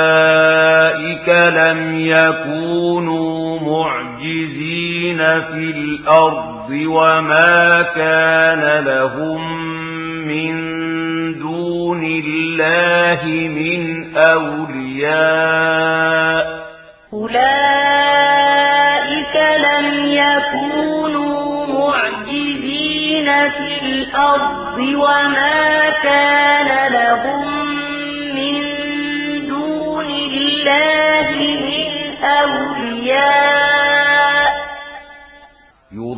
أولئك لم يكونوا معجزين في الأرض وما كان لهم من دون الله من أولياء أولئك لم يكونوا معجزين في الأرض وما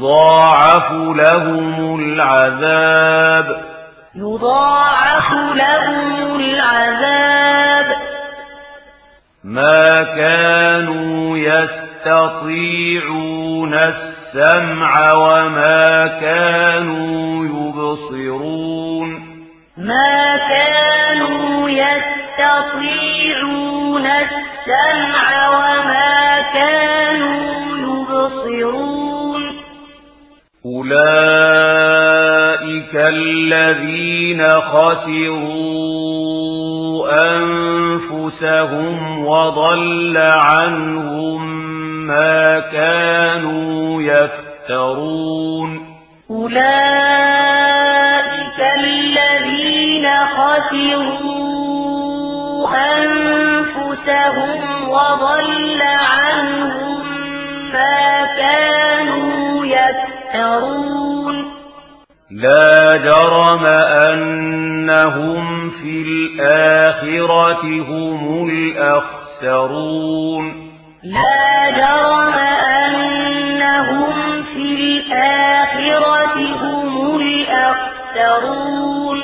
يضاعف لهم العذاب. يضاعف لهم العذاب. ما كانوا يستطيعون السمع وما أولئك الذين خسروا أنفسهم وضل عنهم ما كانوا يفترون أولئك الذين خسروا يفترون لا جرم أنهم في الآخرة هم الأخسرون. لا جرم أنهم في الآخرة هم الأخسرون.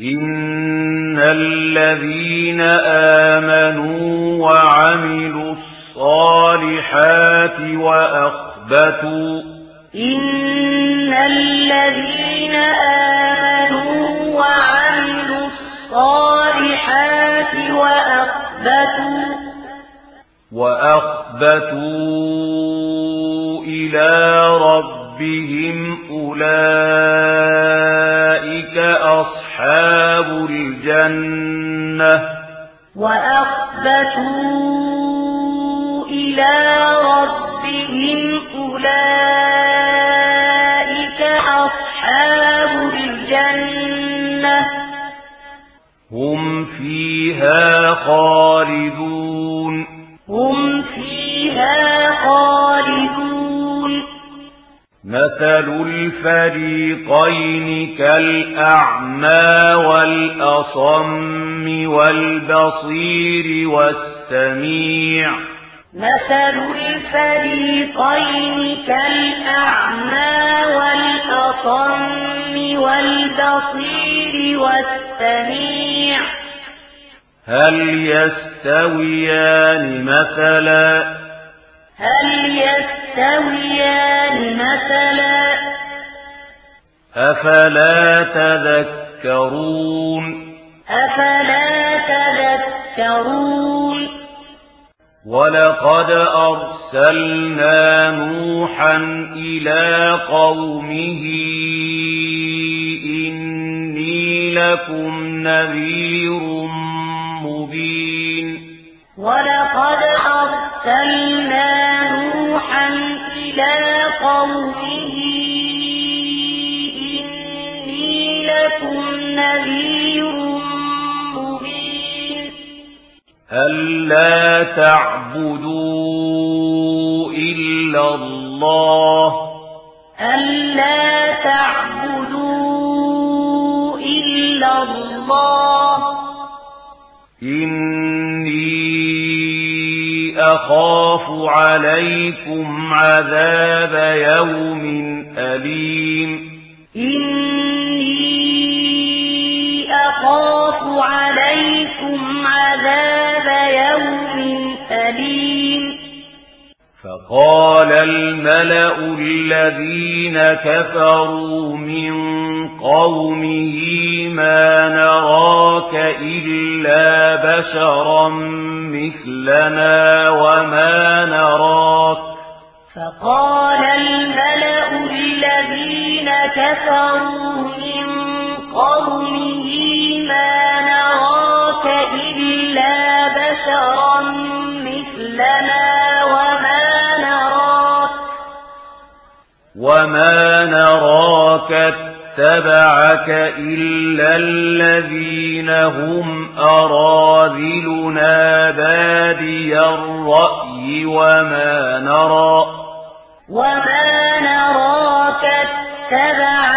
إن الذين آمنوا وعملوا الصالحات وأخبتوا إن الذين آمنوا وعملوا الصالحات وأخبتوا إلى ربهم أولئك أصحاب الجنة وأخبتوا إلى ربهم أولئك هم فيها خالدون. هم فيها خالدون. مثل الفريقين كالأعمى والأصم والبصير والسميع. مثل الفريقين كالأعمى والأصم والبصير والسميع. السميع. هل يستويان مثلا؟ هل يستويان مثلا؟ أفلا تذكرون؟ أفلا تذكرون؟ ولقد أرسلنا نوحا إلى قومه لكم نذير مبين ولقد أرسلنا نوحا إلى قومه إني لكم نذير مبين ألا تعبدوا إلا الله ألا إِنِّي أَخَافُ عَلَيْكُمْ عَذَابَ يَوْمٍ أَلِيمٍ إِنِّي أَخَافُ عَلَيْكُمْ عَذَابَ يَوْمٍ أَلِيمٍ فَقَالَ الْمَلَأُ الَّذِينَ كَفَرُوا مِنْ قَوْمِهِ مَا بشرا مثلنا وما نراك. فقال الملأ الذين كفروا من قومه ما نراك إلا بشرا مثلنا وما نراك. وما نراك تَبَعَكَ إلا الذين هم أَرَادِلُنَا بادي الرأي وما نرى وما نراك تَبَعَكَ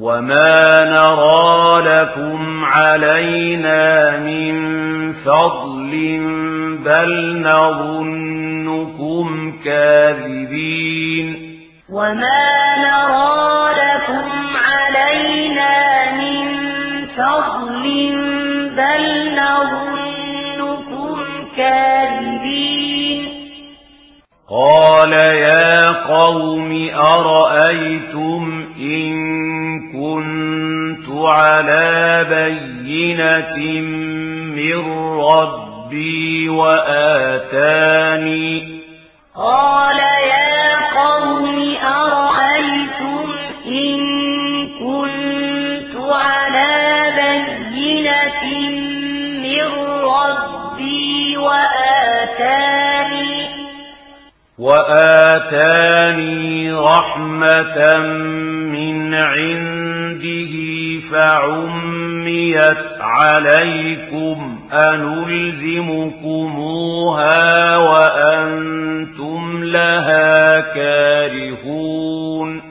وما نرى لكم علينا من فضل بل نظنكم كاذبين وما نرى لكم علينا من فضل بل نظنكم كاذبين قال يا قوم أرأيتم بينة من ربي وآتاني قال يا قوم أرأيتم إن كنت على بينة من ربي وآتاني وآتاني رحمة من عنده فعم عُمِّيَتْ عليكم أنلزمكموها وأنتم لها كارهون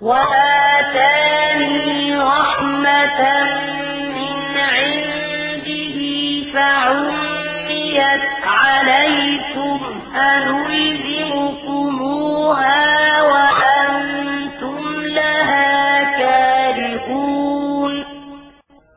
وآتاني رحمة من عنده فعميت عليكم أنلزمكموها وأنتم